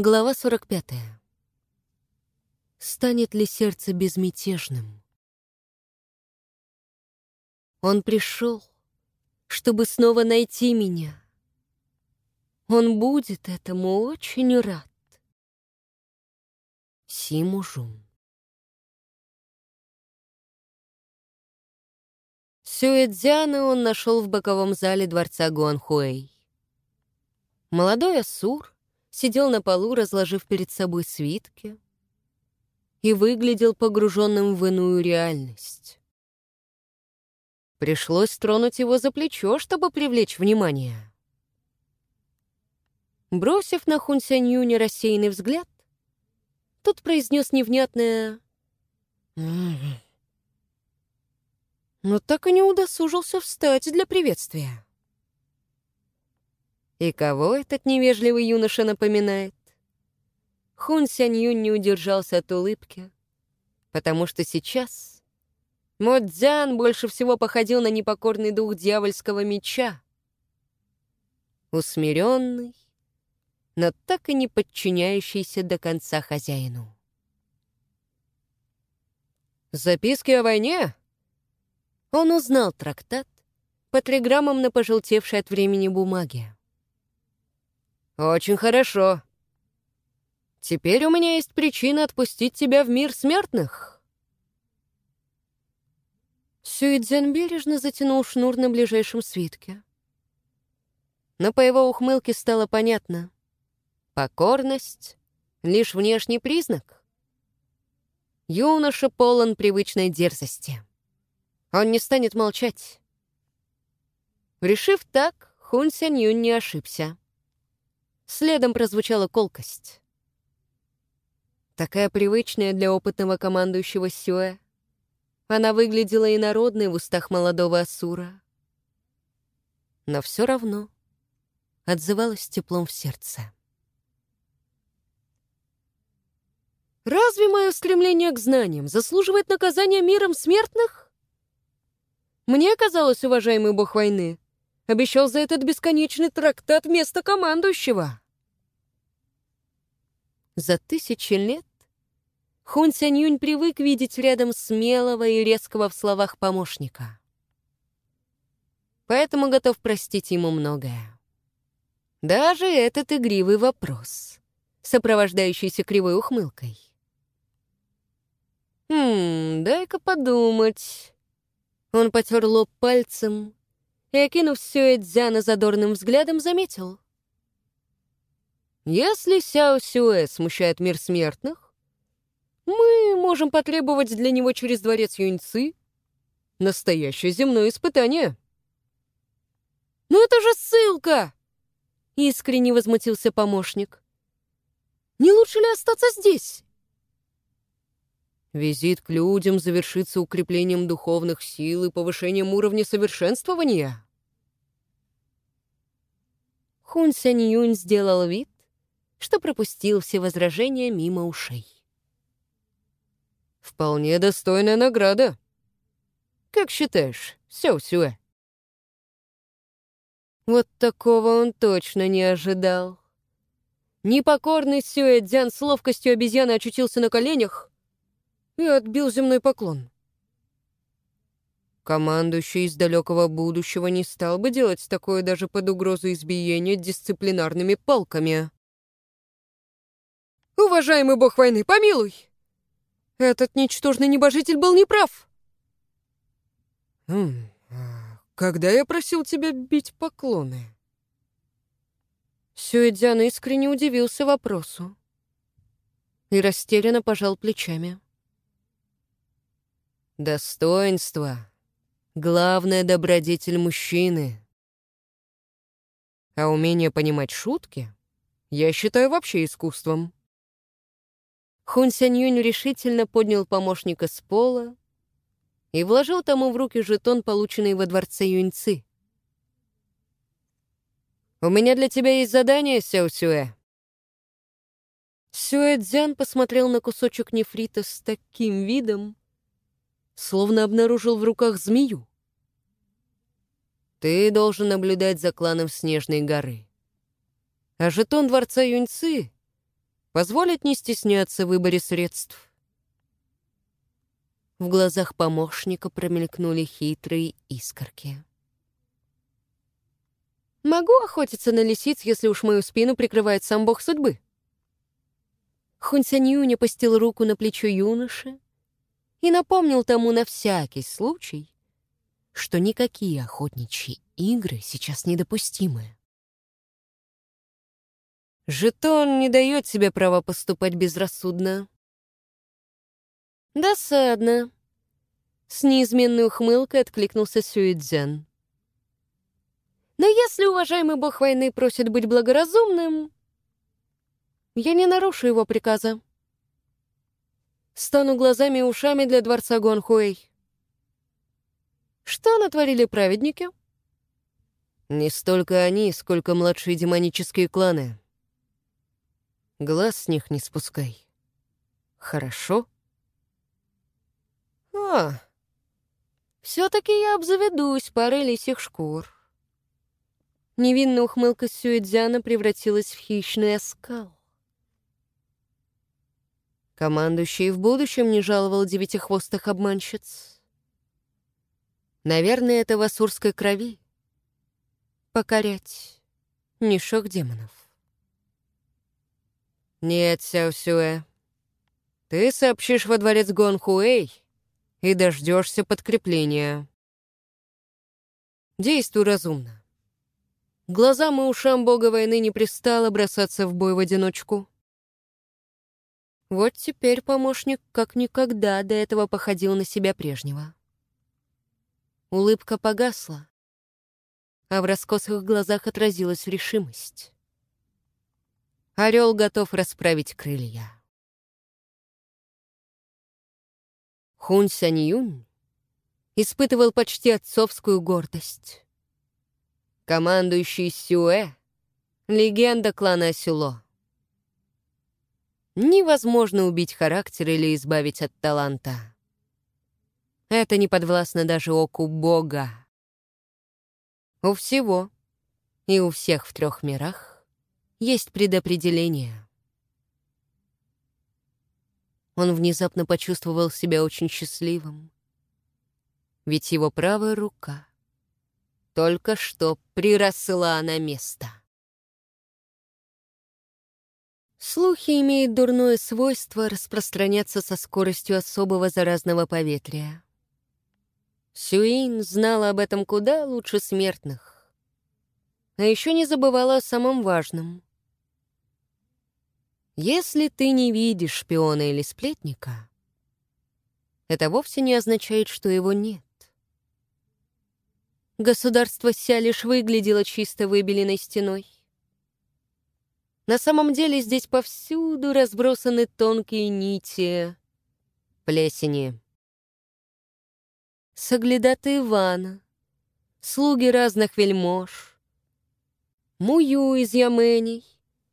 Глава 45. Станет ли сердце безмятежным? Он пришел, чтобы снова найти меня. Он будет этому очень рад. Симужун. Сюэцзяна он нашел в боковом зале дворца Гуанхуэй. Молодой Асур сидел на полу, разложив перед собой свитки, и выглядел погруженным в иную реальность. Пришлось тронуть его за плечо, чтобы привлечь внимание. Бросив на Хун Сянь рассеянный взгляд, тот произнес невнятное но так и не удосужился встать для приветствия. И кого этот невежливый юноша напоминает? Хун Сянь Юнь не удержался от улыбки, потому что сейчас Мо Цзян больше всего походил на непокорный дух дьявольского меча. Усмиренный, но так и не подчиняющийся до конца хозяину. «Записки о войне?» Он узнал трактат по телеграммам на пожелтевшей от времени бумаге. «Очень хорошо. Теперь у меня есть причина отпустить тебя в мир смертных». Сюидзен бережно затянул шнур на ближайшем свитке. Но по его ухмылке стало понятно. Покорность — лишь внешний признак. Юноша полон привычной дерзости. Он не станет молчать. Решив так, Хун Сянь Юнь не ошибся. Следом прозвучала колкость. Такая привычная для опытного командующего Сюэ. Она выглядела инородной в устах молодого Асура. Но все равно отзывалась теплом в сердце. Разве мое стремление к знаниям заслуживает наказания миром смертных? Мне казалось, уважаемый бог войны, Обещал за этот бесконечный трактат вместо командующего. За тысячи лет Хун Сянь Юнь привык видеть рядом смелого и резкого в словах помощника. Поэтому готов простить ему многое. Даже этот игривый вопрос, сопровождающийся кривой ухмылкой. «Хм, дай-ка подумать». Он потер лоб пальцем и, окинув все Эдзяна задорным взглядом, заметил. «Если Сяо Сюэ смущает мир смертных, мы можем потребовать для него через дворец Юньцы настоящее земное испытание». «Ну это же ссылка!» — искренне возмутился помощник. «Не лучше ли остаться здесь?» Визит к людям завершится укреплением духовных сил и повышением уровня совершенствования. Хун Сянь Юнь сделал вид, что пропустил все возражения мимо ушей. «Вполне достойная награда. Как считаешь, Сяо Сюэ?» Вот такого он точно не ожидал. Непокорный Сюэ Дзян с ловкостью обезьяны очутился на коленях и отбил земной поклон. Командующий из далекого будущего не стал бы делать такое даже под угрозу избиения дисциплинарными палками. «Уважаемый бог войны, помилуй! Этот ничтожный небожитель был неправ!» «Хм, а когда я просил тебя бить поклоны?» Сюэдзян искренне удивился вопросу и растерянно пожал плечами. Достоинство — главная добродетель мужчины. А умение понимать шутки я считаю вообще искусством. Хун Сянь Юнь решительно поднял помощника с пола и вложил тому в руки жетон, полученный во дворце Юньцы. «У меня для тебя есть задание, Сяо Сюэ». Сюэ Цзян посмотрел на кусочек нефрита с таким видом, словно обнаружил в руках змею. Ты должен наблюдать за кланом Снежной горы. А жетон Дворца Юньцы позволит не стесняться в выборе средств. В глазах помощника промелькнули хитрые искорки. «Могу охотиться на лисиц, если уж мою спину прикрывает сам бог судьбы?» Хунсянью опустил руку на плечо юноши и напомнил тому на всякий случай, что никакие охотничьи игры сейчас недопустимы. Жетон не дает себе права поступать безрассудно. Досадно. С неизменной ухмылкой откликнулся Сюидзян. Но если уважаемый бог войны просит быть благоразумным, я не нарушу его приказа. Стану глазами и ушами для дворца Гонхуэй. Что натворили праведники? Не столько они, сколько младшие демонические кланы. Глаз с них не спускай. Хорошо? А, все-таки я обзаведусь парой лисих шкур. Невинная ухмылка Сюэдзяна превратилась в хищный оскал. Командующий в будущем не жаловал девятихвостых обманщиц. Наверное, это в асурской крови. Покорять низших демонов. «Нет, Сяосюэ, ты сообщишь во дворец Гонхуэй и дождешься подкрепления. Действуй разумно. Глазам и ушам бога войны не пристало бросаться в бой в одиночку. Вот теперь помощник как никогда до этого походил на себя прежнего. Улыбка погасла, а в раскосых глазах отразилась решимость. Орел готов расправить крылья. Хун Сянь Юнь испытывал почти отцовскую гордость. Командующий Сюэ — легенда клана Сюло. Невозможно убить характер или избавить от таланта. Это не подвластно даже оку Бога. У всего и у всех в трех мирах есть предопределение. Он внезапно почувствовал себя очень счастливым. Ведь его правая рука только что приросла на место. Слухи имеют дурное свойство распространяться со скоростью особого заразного поветрия. Сюин знала об этом куда лучше смертных. А еще не забывала о самом важном. Если ты не видишь шпиона или сплетника, это вовсе не означает, что его нет. Государство Ся лишь выглядело чисто выбеленной стеной. На самом деле здесь повсюду разбросаны тонкие нити плесени. Соглядаты Ивана, слуги разных вельмож, мую из яменей,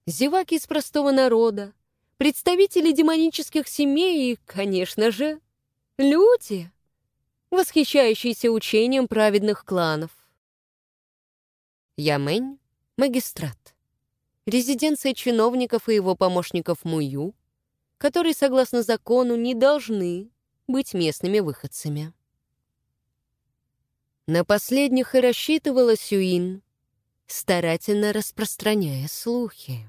зеваки из простого народа, представители демонических семей и, конечно же, люди, восхищающиеся учением праведных кланов. Ямень — магистрат. Резиденция чиновников и его помощников Мую, которые, согласно закону, не должны быть местными выходцами. На последних и рассчитывала Сюин, старательно распространяя слухи.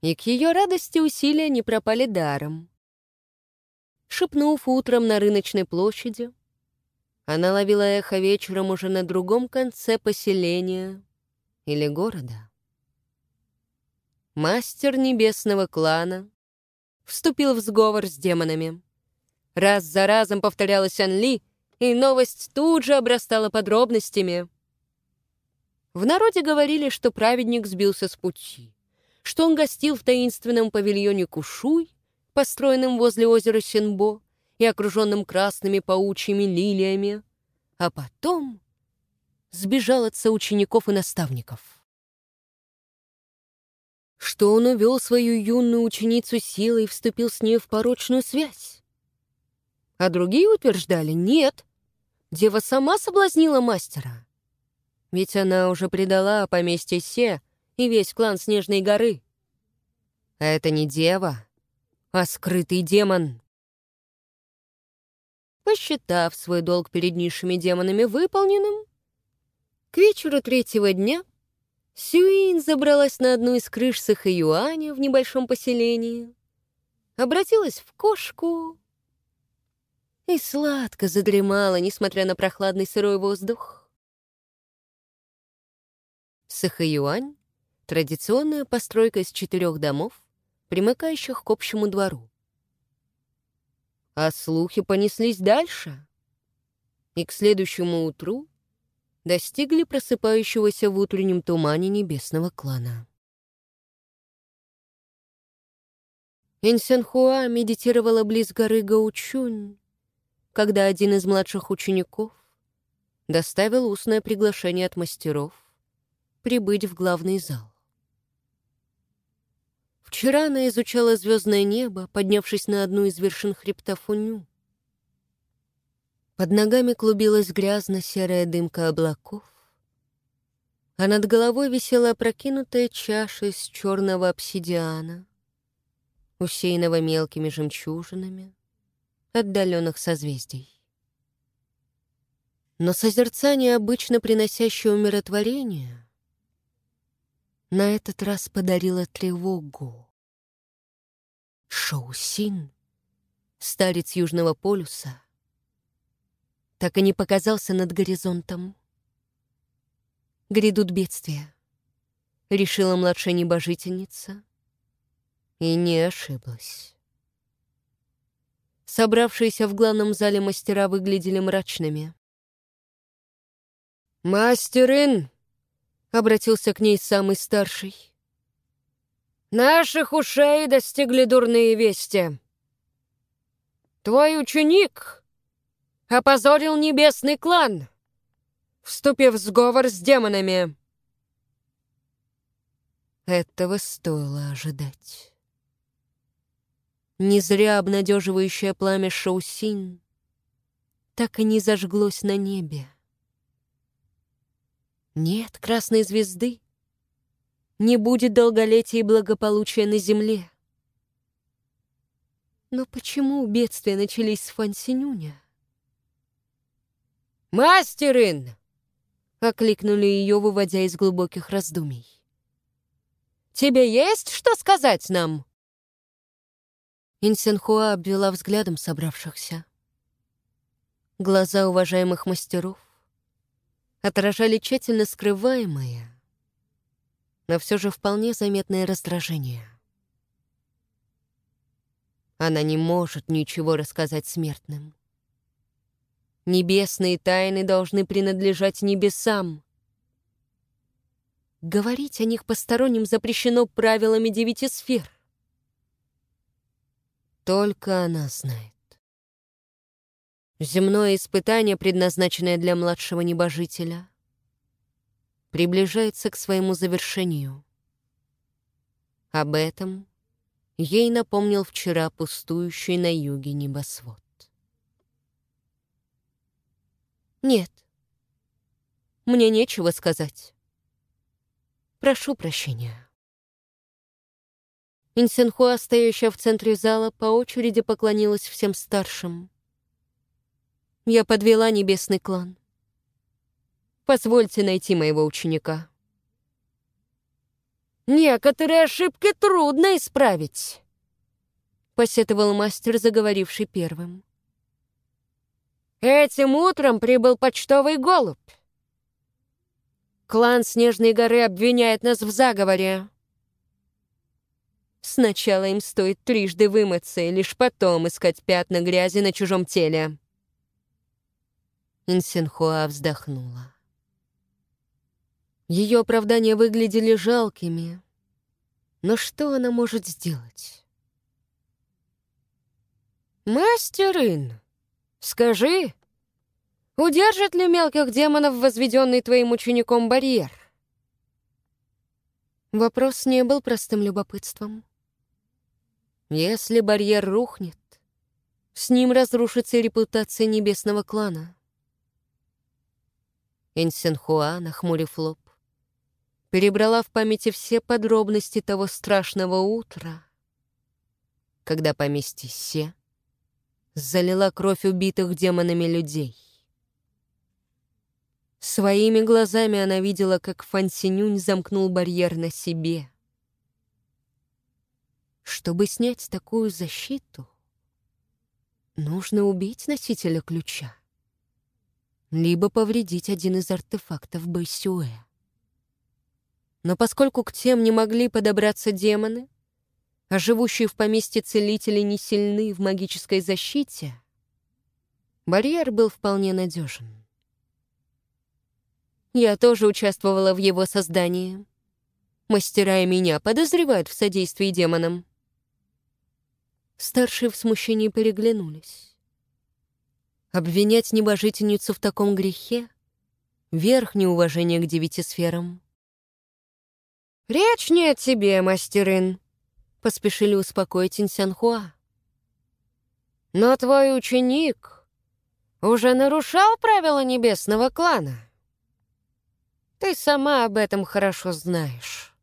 И к ее радости усилия не пропали даром. Шепнув утром на рыночной площади, она ловила эхо вечером уже на другом конце поселения или города. Мастер небесного клана вступил в сговор с демонами. Раз за разом повторялась Анли, и новость тут же обрастала подробностями. В народе говорили, что праведник сбился с пути что он гостил в таинственном павильоне Кушуй, построенном возле озера Сенбо и окруженном красными паучьими лилиями, а потом сбежал от соучеников и наставников. Что он увел свою юную ученицу силой и вступил с ней в порочную связь. А другие утверждали, нет, дева сама соблазнила мастера. Ведь она уже предала поместье Се, и весь клан Снежной горы. А это не дева, а скрытый демон. Посчитав свой долг перед низшими демонами выполненным, к вечеру третьего дня Сюин забралась на одну из крыш Сахаюаня в небольшом поселении, обратилась в кошку и сладко задремала, несмотря на прохладный сырой воздух. Сахаюань — традиционная постройка из четырех домов, примыкающих к общему двору. А слухи понеслись дальше, и к следующему утру достигли просыпающегося в утреннем тумане небесного клана. Инсенхуа медитировала близ горы Гаучунь, когда один из младших учеников доставил устное приглашение от мастеров прибыть в главный зал. Вчера она изучала звездное небо, поднявшись на одну из вершин хребта Фуню. Под ногами клубилась грязно-серая дымка облаков, а над головой висела опрокинутая чаша из черного обсидиана, усеянного мелкими жемчужинами, отдаленных созвездий. Но созерцание, обычно приносящее умиротворение, на этот раз подарило тревогу. Шоусин, старец Южного полюса, так и не показался над горизонтом. Грядут бедствия, решила младшая небожительница, и не ошиблась. Собравшиеся в главном зале мастера выглядели мрачными. «Мастерин!» — обратился к ней самый старший. «Наших ушей достигли дурные вести. Твой ученик опозорил небесный клан, вступив в сговор с демонами». Этого стоило ожидать. Не зря обнадеживающее пламя Шоусинь так и не зажглось на небе. Нет красной звезды, не будет долголетия и благополучия на земле. Но почему бедствия начались с Фансинюня? «Мастерин!» — окликнули ее, выводя из глубоких раздумий. «Тебе есть что сказать нам?» Инсенхуа обвела взглядом собравшихся. Глаза уважаемых мастеров отражали тщательно скрываемое, но все же вполне заметное раздражение. Она не может ничего рассказать смертным. Небесные тайны должны принадлежать небесам. Говорить о них посторонним запрещено правилами девяти сфер — только она знает. Земное испытание, предназначенное для младшего небожителя, приближается к своему завершению. Об этом ей напомнил вчера пустующий на юге небосвод. «Нет, мне нечего сказать. Прошу прощения». Инсенхуа, стоящая в центре зала, по очереди поклонилась всем старшим. Я подвела небесный клан. Позвольте найти моего ученика. «Некоторые ошибки трудно исправить», — посетовал мастер, заговоривший первым. «Этим утром прибыл почтовый голубь. Клан Снежной горы обвиняет нас в заговоре. Сначала им стоит трижды вымыться и лишь потом искать пятна грязи на чужом теле. Инсенхуа вздохнула. Ее оправдания выглядели жалкими. Но что она может сделать? «Мастер Ин, скажи, удержит ли мелких демонов возведенный твоим учеником барьер?» Вопрос не был простым любопытством. Если барьер рухнет, с ним разрушится репутация небесного клана. Инсенхуа, нахмурив лоб, перебрала в памяти все подробности того страшного утра, когда поместье Се залила кровь убитых демонами людей. Своими глазами она видела, как Фан замкнул барьер на себе. Чтобы снять такую защиту, нужно убить носителя ключа, либо повредить один из артефактов Байсюэ. Но поскольку к тем не могли подобраться демоны, а живущие в поместье целители не сильны в магической защите, барьер был вполне надежен. Я тоже участвовала в его создании. Мастера и меня подозревают в содействии демонам. Старшие в смущении переглянулись. Обвинять небожительницу в таком грехе — верх неуважения к девяти сферам. «Речь не о тебе, мастерин», — поспешили успокоить Инсянхуа. «Но твой ученик уже нарушал правила небесного клана. Ты сама об этом хорошо знаешь».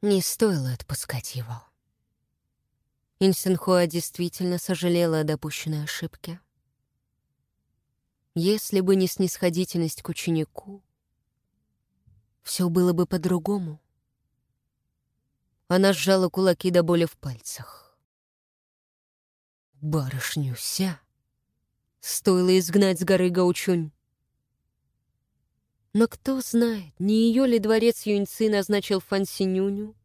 Не стоило отпускать его. Инсенхуа действительно сожалела о допущенной ошибке. Если бы не снисходительность к ученику, все было бы по-другому. Она сжала кулаки до боли в пальцах. Барышню ся стоило изгнать с горы Гаучунь. Но кто знает, не ее ли дворец Юньцы назначил Фан Синюню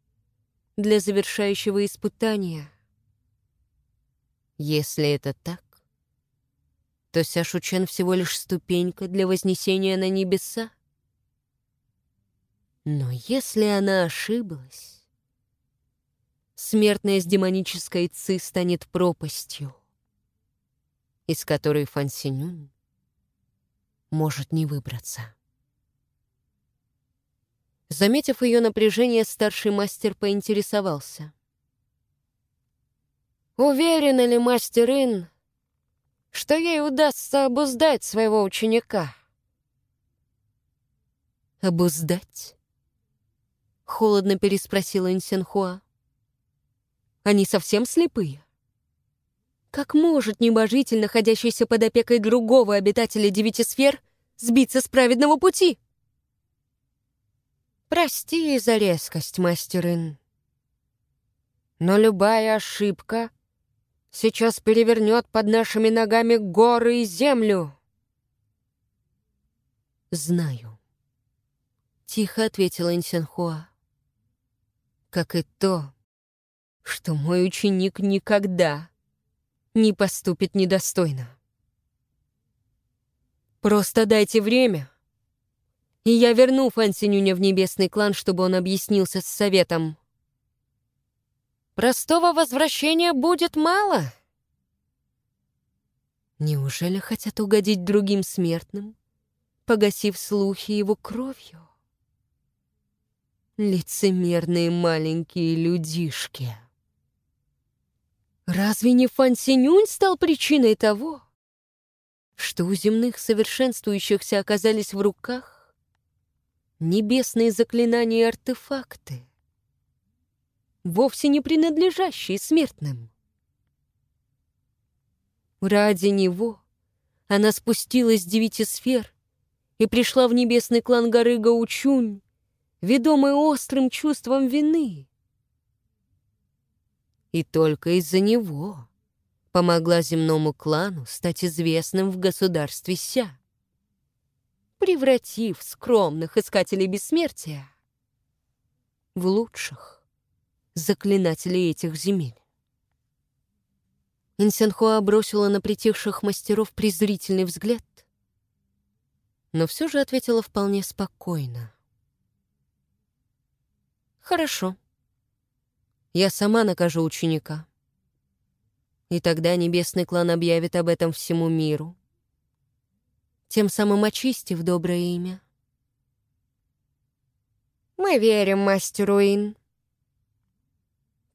для завершающего испытания — если это так, то Ся Шучен всего лишь ступенька для вознесения на небеса. Но если она ошиблась, смертная с демонической ци станет пропастью, из которой Фан Синюнь может не выбраться. Заметив ее напряжение, старший мастер поинтересовался. Уверена ли мастер Ин, что ей удастся обуздать своего ученика? «Обуздать?» — холодно переспросила Инсенхуа. «Они совсем слепые?» Как может небожитель, находящийся под опекой другого обитателя девяти сфер, сбиться с праведного пути? Прости за резкость, мастер Ин. Но любая ошибка сейчас перевернет под нашими ногами горы и землю. «Знаю», — тихо ответила Инсенхуа. «Как и то, что мой ученик никогда не поступит недостойно. Просто дайте время, и я верну Фансинюня в небесный клан, чтобы он объяснился с советом». Простого возвращения будет мало. Неужели хотят угодить другим смертным, погасив слухи его кровью? Лицемерные маленькие людишки. Разве не Фан Синюнь стал причиной того, что у земных совершенствующихся оказались в руках небесные заклинания и артефакты? вовсе не принадлежащие смертным. Ради него она спустилась с девяти сфер и пришла в небесный клан горы Гаучунь, ведомая острым чувством вины. И только из-за него помогла земному клану стать известным в государстве Ся, превратив скромных искателей бессмертия в лучших заклинателей этих земель. Инсенхуа бросила на притихших мастеров презрительный взгляд, но все же ответила вполне спокойно. «Хорошо. Я сама накажу ученика. И тогда небесный клан объявит об этом всему миру, тем самым очистив доброе имя». «Мы верим мастеру Ин»,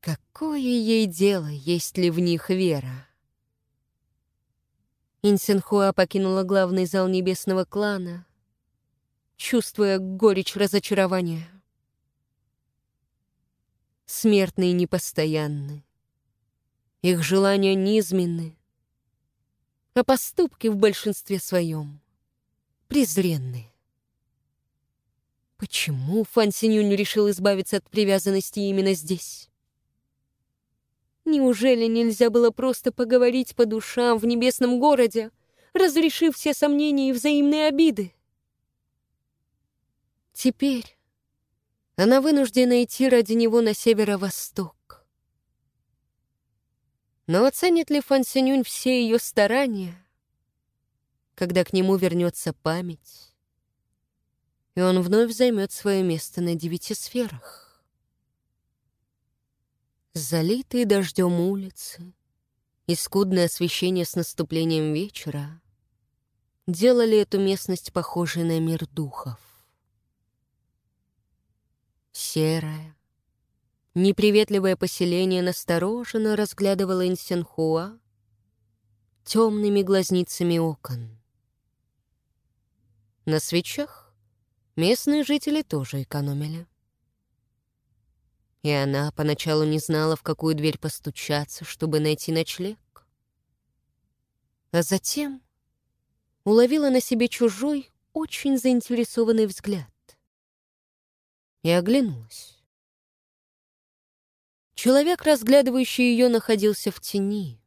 Какое ей дело, есть ли в них вера? Инсенхуа покинула главный зал небесного клана, чувствуя горечь разочарования. Смертные непостоянны. Их желания низменны, а поступки в большинстве своем презренны. Почему Фан Синюнь решил избавиться от привязанности именно здесь? Неужели нельзя было просто поговорить по душам в небесном городе, разрешив все сомнения и взаимные обиды? Теперь она вынуждена идти ради него на северо-восток. Но оценит ли Фан все ее старания, когда к нему вернется память, и он вновь займет свое место на девяти сферах? Залитые дождем улицы и скудное освещение с наступлением вечера делали эту местность похожей на мир духов. Серое, неприветливое поселение настороженно разглядывало Инсенхуа темными глазницами окон. На свечах местные жители тоже экономили. И она поначалу не знала, в какую дверь постучаться, чтобы найти ночлег. А затем уловила на себе чужой, очень заинтересованный взгляд. И оглянулась. Человек, разглядывающий ее, находился в тени.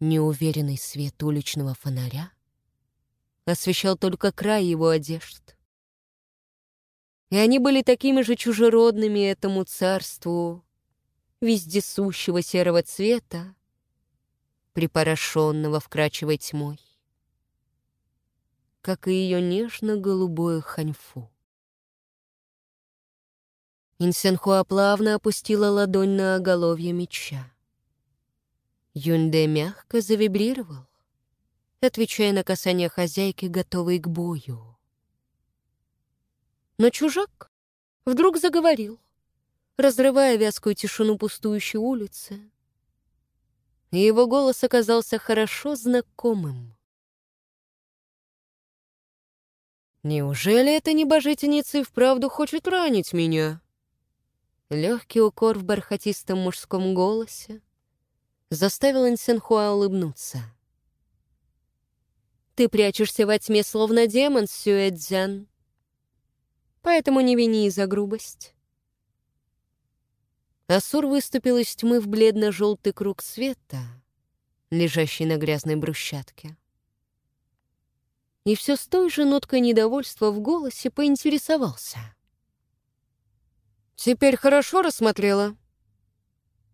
Неуверенный свет уличного фонаря освещал только край его одежд и они были такими же чужеродными этому царству вездесущего серого цвета, припорошенного вкрачивой тьмой, как и ее нежно-голубое ханьфу. Инсенхуа плавно опустила ладонь на оголовье меча. Юнде мягко завибрировал, отвечая на касание хозяйки, готовой к бою. Но чужак вдруг заговорил, разрывая вязкую тишину пустующей улицы. И его голос оказался хорошо знакомым. «Неужели эта небожительница и вправду хочет ранить меня?» Легкий укор в бархатистом мужском голосе заставил Инсенхуа улыбнуться. «Ты прячешься во тьме, словно демон, Сюэцзян поэтому не вини за грубость. Асур выступил из тьмы в бледно-желтый круг света, лежащий на грязной брусчатке. И все с той же ноткой недовольства в голосе поинтересовался. «Теперь хорошо рассмотрела?»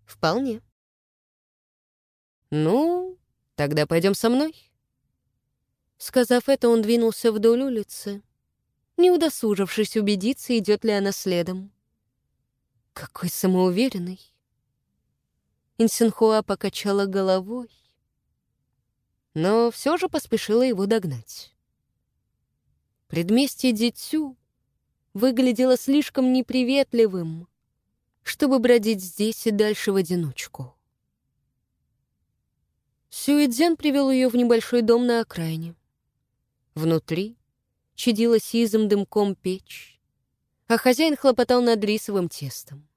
«Вполне». «Ну, тогда пойдем со мной». Сказав это, он двинулся вдоль улицы, не удосужившись убедиться, идет ли она следом. Какой самоуверенный. Инсинхуа покачала головой, но все же поспешила его догнать. Предместье Дитю выглядело слишком неприветливым, чтобы бродить здесь и дальше в одиночку. Сюэдзян привел ее в небольшой дом на окраине. Внутри чадила сизым дымком печь, а хозяин хлопотал над рисовым тестом.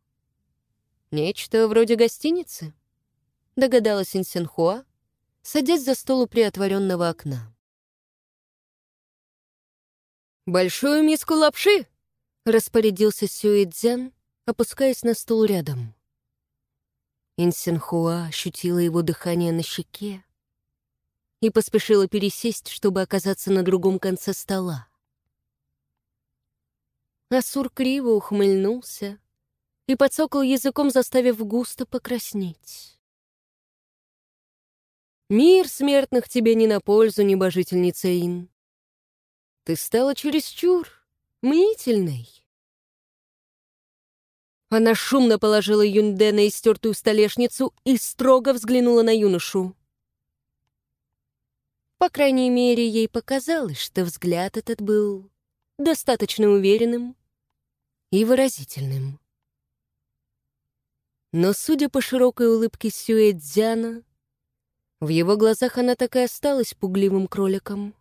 «Нечто вроде гостиницы?» — догадалась Инсенхуа, садясь за стол у приотворенного окна. «Большую миску лапши!» — распорядился Сюэцзян, опускаясь на стул рядом. Инсенхуа ощутила его дыхание на щеке, и поспешила пересесть, чтобы оказаться на другом конце стола. Асур криво ухмыльнулся и подсокал языком, заставив густо покраснеть. «Мир смертных тебе не на пользу, небожительница Ин. Ты стала чересчур мнительной». Она шумно положила Юнде на истертую столешницу и строго взглянула на юношу. По крайней мере, ей показалось, что взгляд этот был достаточно уверенным и выразительным. Но, судя по широкой улыбке Сюэцзяна, в его глазах она так и осталась пугливым кроликом.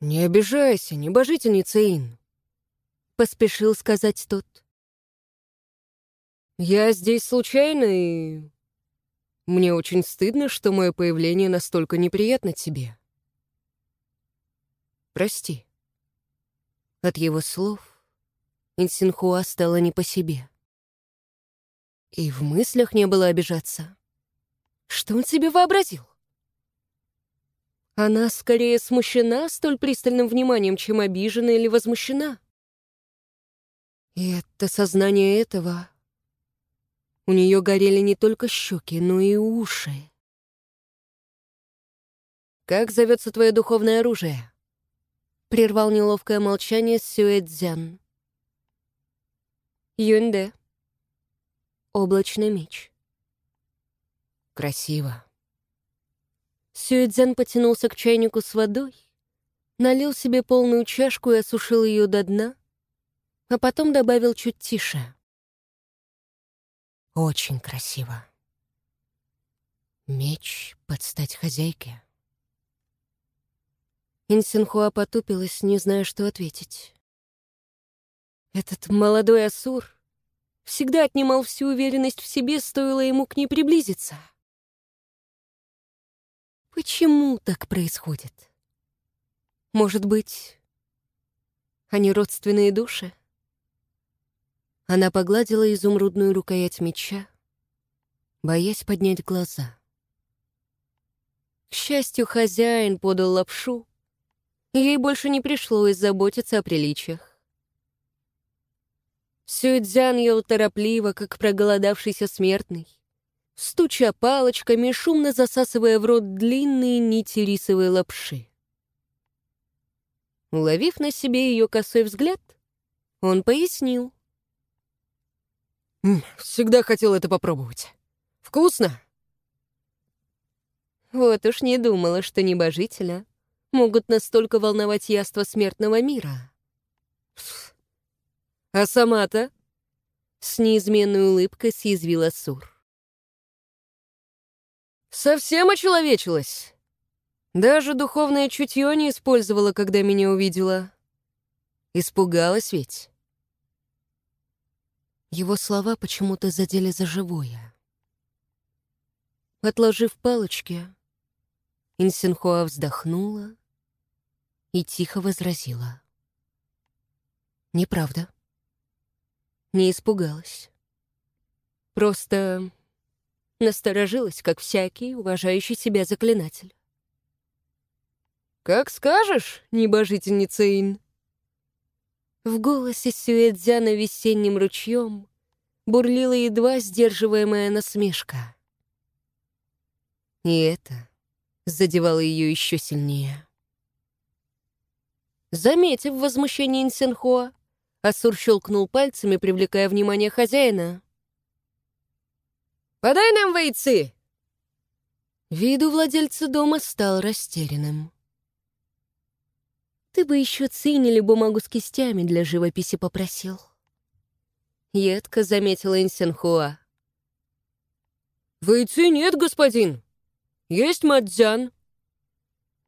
«Не обижайся, небожительница Ин», — поспешил сказать тот. Я здесь случайно, и... Мне очень стыдно, что мое появление настолько неприятно тебе. Прости. От его слов Инсинхуа стало не по себе. И в мыслях не было обижаться. Что он себе вообразил? Она скорее смущена столь пристальным вниманием, чем обижена или возмущена. И это сознание этого... У нее горели не только щеки, но и уши. «Как зовется твое духовное оружие?» Прервал неловкое молчание Сюэцзян. Юнде. Облачный меч. Красиво. Сюэцзян потянулся к чайнику с водой, налил себе полную чашку и осушил ее до дна, а потом добавил чуть тише. Очень красиво. Меч под стать хозяйке. Инсинхуа потупилась, не зная, что ответить. Этот молодой Асур всегда отнимал всю уверенность в себе, стоило ему к ней приблизиться. Почему так происходит? Может быть, они родственные души? Она погладила изумрудную рукоять меча, боясь поднять глаза. К счастью, хозяин подал лапшу, ей больше не пришлось заботиться о приличиях. Сюэцзян ел торопливо, как проголодавшийся смертный, стуча палочками, шумно засасывая в рот длинные нити рисовой лапши. Уловив на себе ее косой взгляд, он пояснил. Всегда хотел это попробовать. Вкусно? Вот уж не думала, что небожителя могут настолько волновать яства смертного мира. А сама-то? С неизменной улыбкой съязвила Сур. Совсем очеловечилась. Даже духовное чутье не использовала, когда меня увидела. Испугалась ведь. Его слова почему-то задели за живое. Отложив палочки, Инсинхуа вздохнула и тихо возразила. «Неправда. Не испугалась. Просто насторожилась, как всякий уважающий себя заклинатель». «Как скажешь, небожительница Ин», в голосе Сюэдзяна весенним ручьем бурлила едва сдерживаемая насмешка. И это задевало ее еще сильнее. Заметив возмущение Инсенхоа, Асур щелкнул пальцами, привлекая внимание хозяина. «Подай нам войцы!» Виду владельца дома стал растерянным. Ты бы еще цинили бумагу с кистями для живописи попросил. Едко заметила Инсенхуа. «Вэйцы нет, господин. Есть мадзян».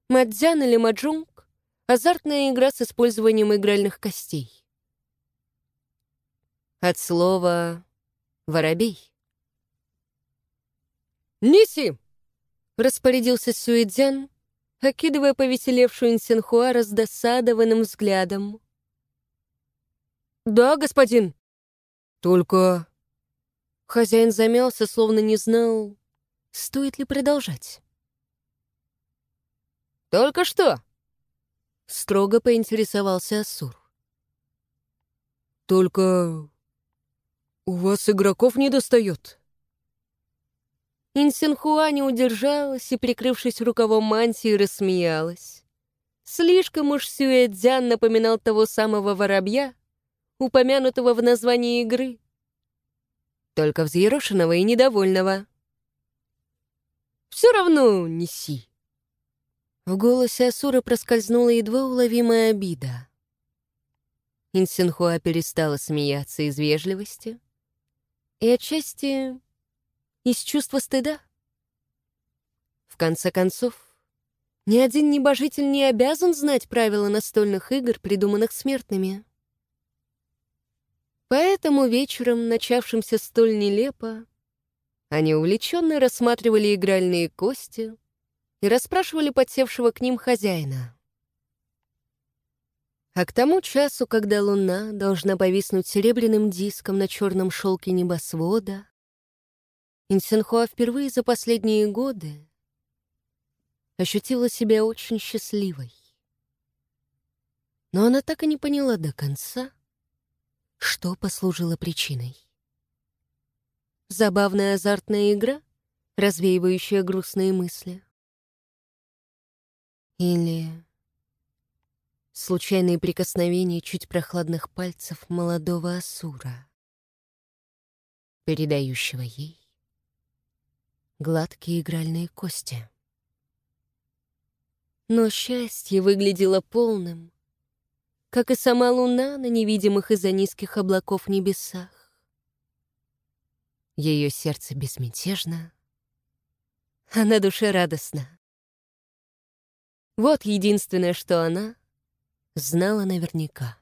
Мадзян или маджунг — азартная игра с использованием игральных костей. От слова «воробей». «Неси!» — распорядился Суэдзян, окидывая повеселевшую Инсенхуа раздосадованным взглядом. «Да, господин. Только...» Хозяин замялся, словно не знал, стоит ли продолжать. «Только что?» — строго поинтересовался Асур. «Только... у вас игроков не достает?» Инсинхуа не удержалась и, прикрывшись рукавом мантии, рассмеялась. Слишком уж Сюэцзян напоминал того самого воробья, упомянутого в названии игры. Только взъерошенного и недовольного. «Все равно неси». В голосе Асура проскользнула едва уловимая обида. Инсинхуа перестала смеяться из вежливости и отчасти из чувства стыда. В конце концов, ни один небожитель не обязан знать правила настольных игр, придуманных смертными. Поэтому вечером, начавшимся столь нелепо, они увлеченно рассматривали игральные кости и расспрашивали подсевшего к ним хозяина. А к тому часу, когда луна должна повиснуть серебряным диском на черном шелке небосвода, Инсенхуа впервые за последние годы ощутила себя очень счастливой. Но она так и не поняла до конца, что послужило причиной? Забавная азартная игра, развеивающая грустные мысли? Или случайные прикосновения чуть прохладных пальцев молодого Асура, передающего ей гладкие игральные кости? Но счастье выглядело полным, как и сама луна на невидимых из-за низких облаков небесах. Ее сердце безмятежно, а на душе радостно. Вот единственное, что она знала наверняка.